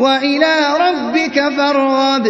وَإِلَىٰ رَبِّكَ فَارْغَب.